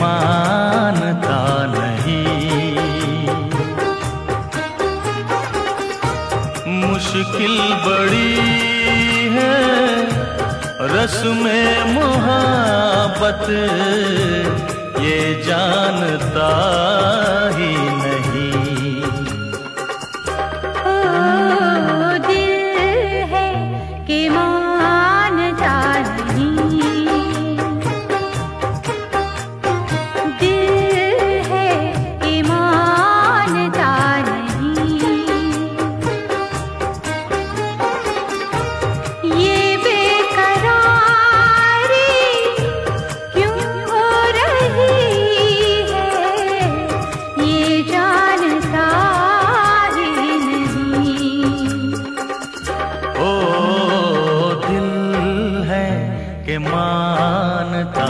मानता नहीं। मुश्किल बड़ी है रस में मुहाबत ये जानता ही मानता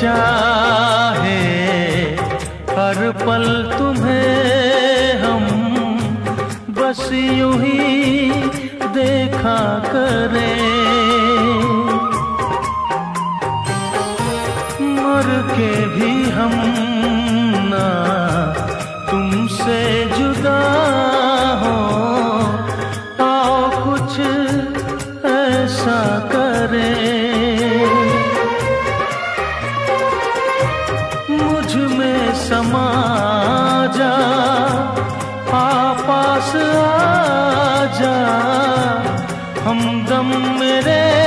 चाहे हर पल तुम्हें हम बस यूँ ही देखा करें। मुझमें समा जा आपस आ जा। हमदम मेरे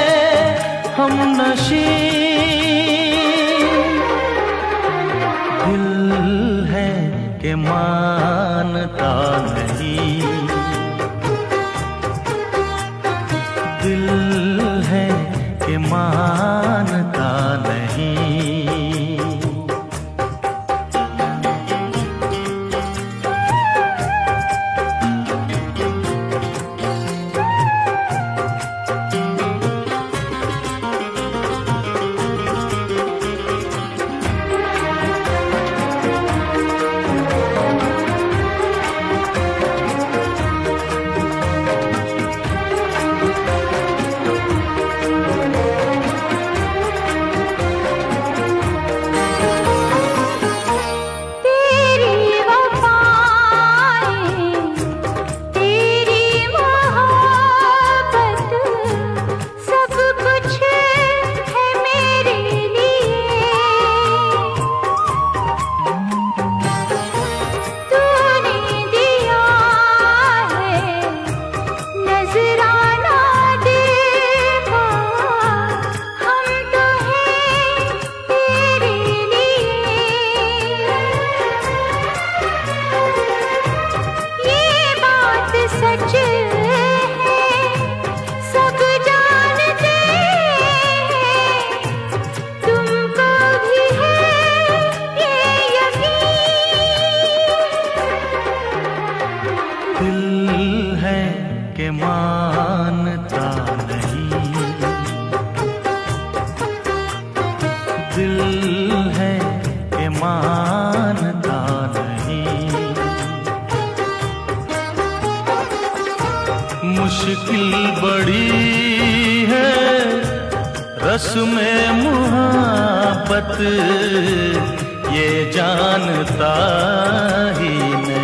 मानता नहीं। मुश्किल बड़ी है रस में मुहब्बत ये जानता ही नहीं।